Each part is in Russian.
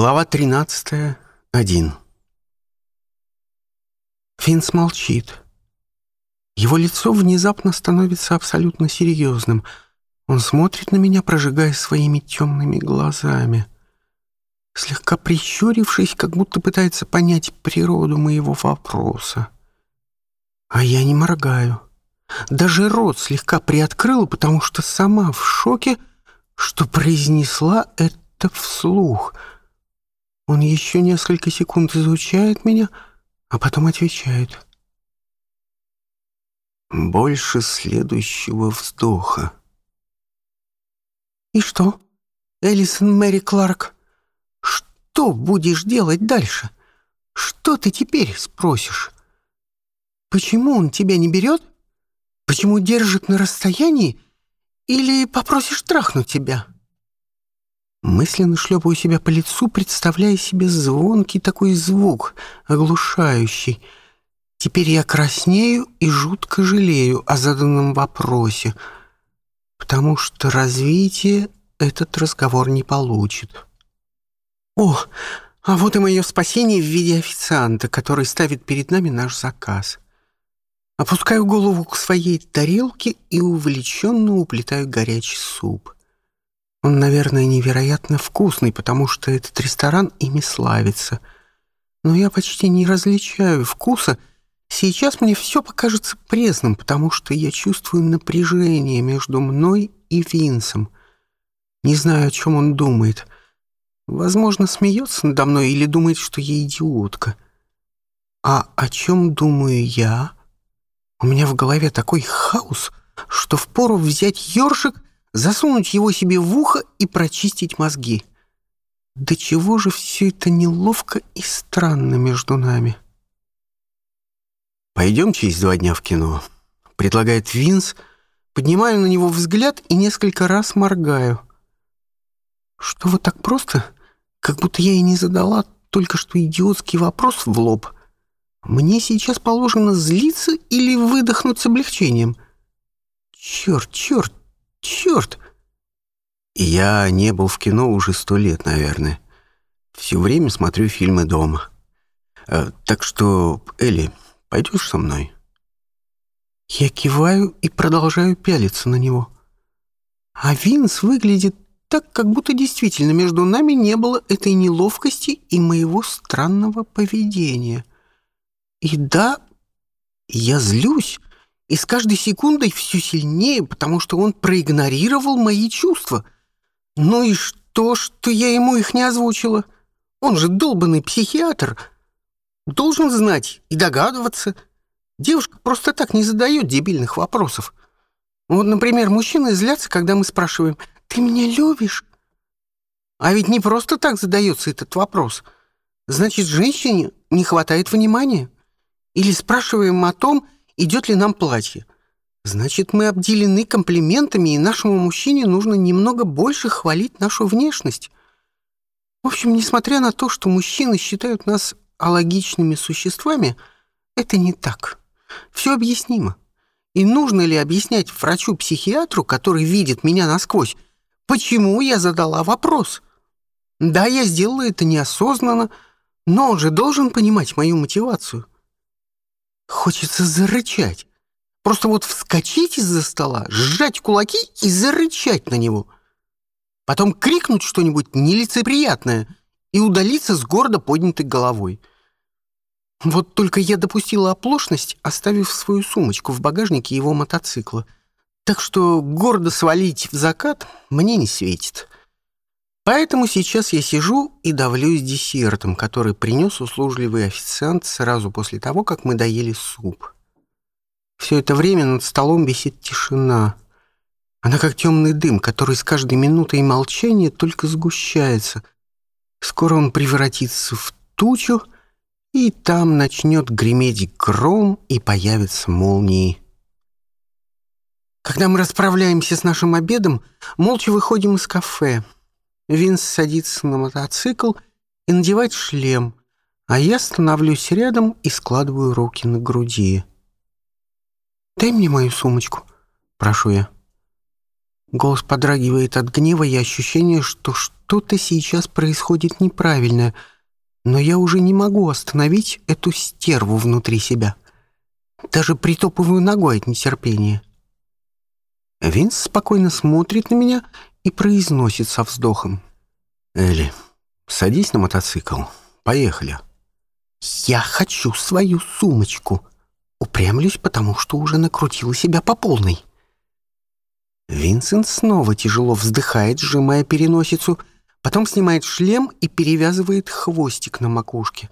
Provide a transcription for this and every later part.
Глава 13. 1. Финс молчит. Его лицо внезапно становится абсолютно серьезным. Он смотрит на меня, прожигая своими темными глазами. Слегка прищурившись, как будто пытается понять природу моего вопроса. А я не моргаю. Даже рот слегка приоткрыла, потому что сама в шоке, что произнесла это вслух — он еще несколько секунд изучает меня, а потом отвечает. Больше следующего вздоха. И что, Элисон Мэри Кларк, что будешь делать дальше? Что ты теперь спросишь? Почему он тебя не берет? Почему держит на расстоянии? Или попросишь трахнуть тебя?» Мысленно шлепаю себя по лицу, представляя себе звонкий такой звук, оглушающий. Теперь я краснею и жутко жалею о заданном вопросе, потому что развитие этот разговор не получит. О, а вот и мое спасение в виде официанта, который ставит перед нами наш заказ. Опускаю голову к своей тарелке и увлеченно уплетаю горячий суп. — он, наверное, невероятно вкусный, потому что этот ресторан ими славится. Но я почти не различаю вкуса. Сейчас мне все покажется пресным, потому что я чувствую напряжение между мной и Винсом. Не знаю, о чем он думает. Возможно, смеется надо мной или думает, что я идиотка. А о чем думаю я? У меня в голове такой хаос, что впору взять ёршик — засунуть его себе в ухо и прочистить мозги. Да чего же все это неловко и странно между нами? «Пойдем через два дня в кино», — предлагает Винс, поднимаю на него взгляд и несколько раз моргаю. «Что вот так просто? Как будто я и не задала только что идиотский вопрос в лоб. Мне сейчас положено злиться или выдохнуть с облегчением?» «Черт, черт, Черт! Я не был в кино уже сто лет, наверное. Все время смотрю фильмы дома. Так что, Элли, пойдешь со мной? Я киваю и продолжаю пялиться на него. А Винс выглядит так, как будто действительно между нами не было этой неловкости и моего странного поведения. И да, я злюсь, и с каждой секундой все сильнее, потому что он проигнорировал мои чувства. Ну и что, что я ему их не озвучила? Он же долбанный психиатр. Должен знать и догадываться. Девушка просто так не задает дебильных вопросов. Вот, например, мужчины злятся, когда мы спрашиваем «Ты меня любишь?» А ведь не просто так задается этот вопрос. Значит, женщине не хватает внимания. Или спрашиваем о том, идет ли нам платье. Значит, мы обделены комплиментами, и нашему мужчине нужно немного больше хвалить нашу внешность. В общем, несмотря на то, что мужчины считают нас алогичными существами, это не так. Все объяснимо. И нужно ли объяснять врачу-психиатру, который видит меня насквозь, почему я задала вопрос? Да, я сделала это неосознанно, но он же должен понимать мою мотивацию. Хочется зарычать. Просто вот вскочить из-за стола, сжать кулаки и зарычать на него. Потом крикнуть что-нибудь нелицеприятное и удалиться с гордо поднятой головой. Вот только я допустила оплошность, оставив свою сумочку в багажнике его мотоцикла. Так что гордо свалить в закат мне не светит. Поэтому сейчас я сижу и давлюсь десертом, который принес услужливый официант сразу после того, как мы доели суп. Все это время над столом висит тишина. Она как темный дым, который с каждой минутой молчания только сгущается. Скоро он превратится в тучу, и там начнет греметь гром и появятся молнии. Когда мы расправляемся с нашим обедом, молча выходим из кафе — Винс садится на мотоцикл и надевает шлем, а я становлюсь рядом и складываю руки на груди. «Дай мне мою сумочку», — прошу я. Голос подрагивает от гнева и ощущения, что что-то сейчас происходит неправильное, но я уже не могу остановить эту стерву внутри себя. Даже притопываю ногой от нетерпения. Винс спокойно смотрит на меня и произносит со вздохом. «Элли, садись на мотоцикл. Поехали». «Я хочу свою сумочку. Упрямлюсь, потому что уже накрутила себя по полной». Винсент снова тяжело вздыхает, сжимая переносицу, потом снимает шлем и перевязывает хвостик на макушке.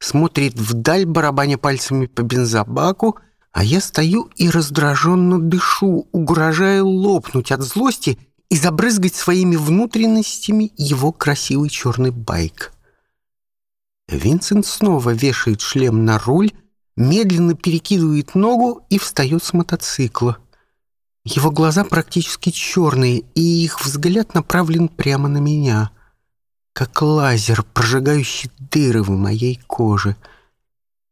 Смотрит вдаль, барабаня пальцами по бензобаку, а я стою и раздраженно дышу, угрожая лопнуть от злости — и забрызгать своими внутренностями его красивый черный байк. Винсент снова вешает шлем на руль, медленно перекидывает ногу и встает с мотоцикла. Его глаза практически черные, и их взгляд направлен прямо на меня, как лазер, прожигающий дыры в моей коже.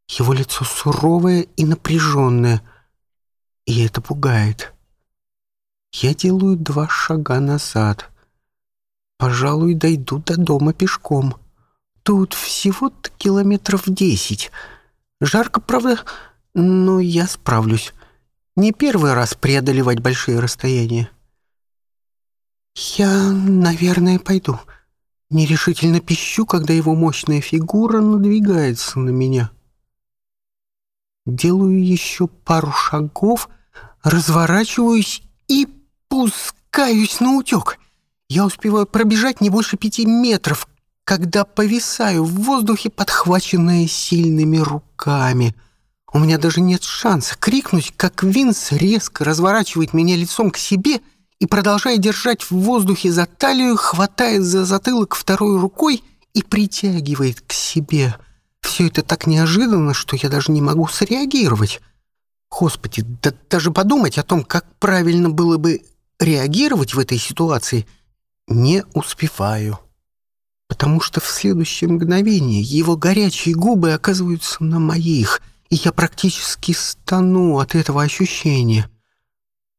Его лицо суровое и напряженное, и это пугает. — я делаю два шага назад. Пожалуй, дойду до дома пешком. Тут всего-то километров десять. Жарко, правда, но я справлюсь. Не первый раз преодолевать большие расстояния. Я, наверное, пойду. Нерешительно пищу, когда его мощная фигура надвигается на меня. Делаю еще пару шагов, разворачиваюсь и опускаюсь на утек. Я успеваю пробежать не больше пяти метров, когда повисаю в воздухе, подхваченное сильными руками. У меня даже нет шанса крикнуть, как Винс резко разворачивает меня лицом к себе и, продолжая держать в воздухе за талию, хватает за затылок второй рукой и притягивает к себе. Все это так неожиданно, что я даже не могу среагировать. Господи, да даже подумать о том, как правильно было бы реагировать в этой ситуации не успеваю, потому что в следующее мгновение его горячие губы оказываются на моих, и я практически стану от этого ощущения.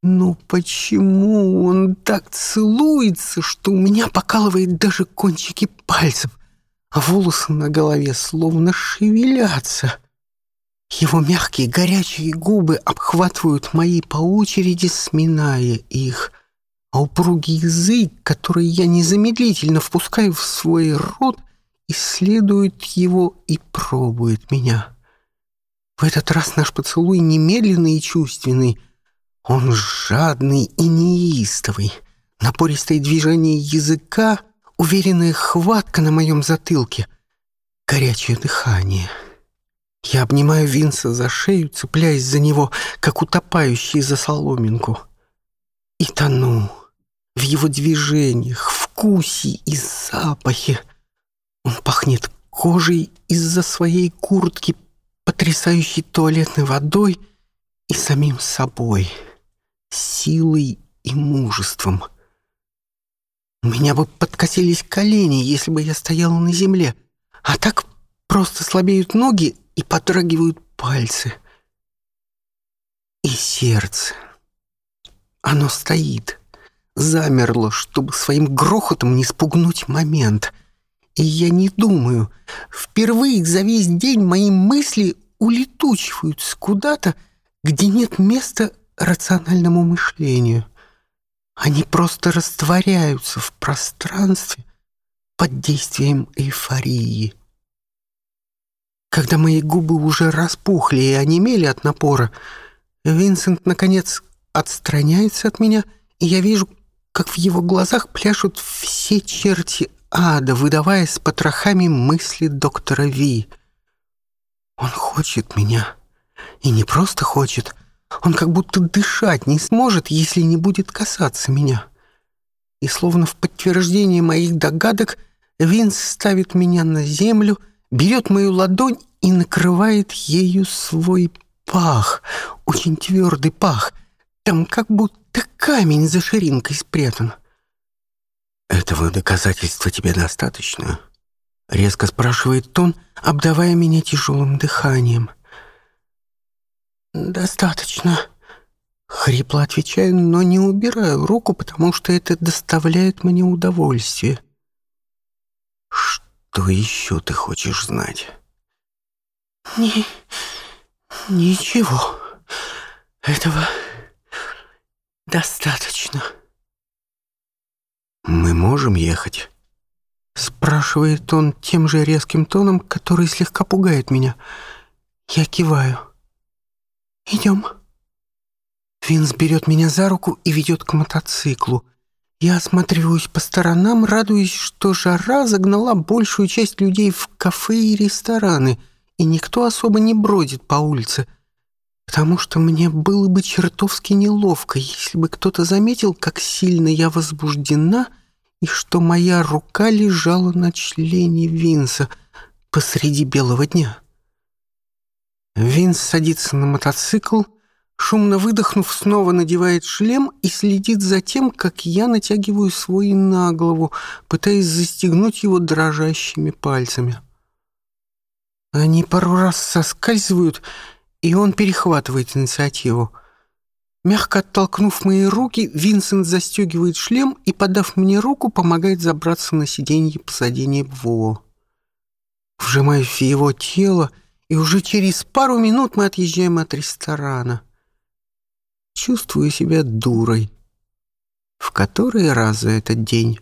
Ну почему он так целуется, что у меня покалывает даже кончики пальцев, а волосы на голове словно шевелятся? — его мягкие горячие губы обхватывают мои по очереди, сминая их, а упругий язык, который я незамедлительно впускаю в свой рот, исследует его и пробует меня. В этот раз наш поцелуй немедленный и чувственный. Он жадный и неистовый. Напористое движение языка, уверенная хватка на моем затылке, горячее дыхание — я обнимаю Винса за шею, цепляясь за него, как утопающий за соломинку. И тону в его движениях, вкусе и запахе. Он пахнет кожей из-за своей куртки, потрясающей туалетной водой и самим собой, силой и мужеством. У меня бы подкосились колени, если бы я стояла на земле, а так просто слабеют ноги и подрагивают пальцы. И сердце. Оно стоит, замерло, чтобы своим грохотом не спугнуть момент. И я не думаю. Впервые за весь день мои мысли улетучиваются куда-то, где нет места рациональному мышлению. Они просто растворяются в пространстве под действием эйфории. Когда мои губы уже распухли и онемели от напора, Винсент, наконец, отстраняется от меня, и я вижу, как в его глазах пляшут все черти ада, выдавая с потрохами мысли доктора Ви. Он хочет меня. И не просто хочет. Он как будто дышать не сможет, если не будет касаться меня. И словно в подтверждение моих догадок, Винс ставит меня на землю — берет мою ладонь и накрывает ею свой пах, очень твердый пах. Там как будто камень за ширинкой спрятан. «Этого доказательства тебе достаточно?» — резко спрашивает Тон, обдавая меня тяжелым дыханием. «Достаточно», — хрипло отвечаю, но не убираю руку, потому что это доставляет мне удовольствие. «Что?» Что еще ты хочешь знать? Ни... Ничего. Этого достаточно. Мы можем ехать? Спрашивает он тем же резким тоном, который слегка пугает меня. Я киваю. Идем. Винс берет меня за руку и ведет к мотоциклу. Я осматриваюсь по сторонам, радуясь, что жара загнала большую часть людей в кафе и рестораны, и никто особо не бродит по улице, потому что мне было бы чертовски неловко, если бы кто-то заметил, как сильно я возбуждена и что моя рука лежала на члене Винса посреди белого дня. Винс садится на мотоцикл — шумно выдохнув, снова надевает шлем и следит за тем, как я натягиваю свой на голову, пытаясь застегнуть его дрожащими пальцами. Они пару раз соскальзывают, и он перехватывает инициативу. Мягко оттолкнув мои руки, Винсент застегивает шлем и, подав мне руку, помогает забраться на сиденье позади него. Вжимаюсь в его тело, и уже через пару минут мы отъезжаем от ресторана чувствую себя дурой. В который раз за этот день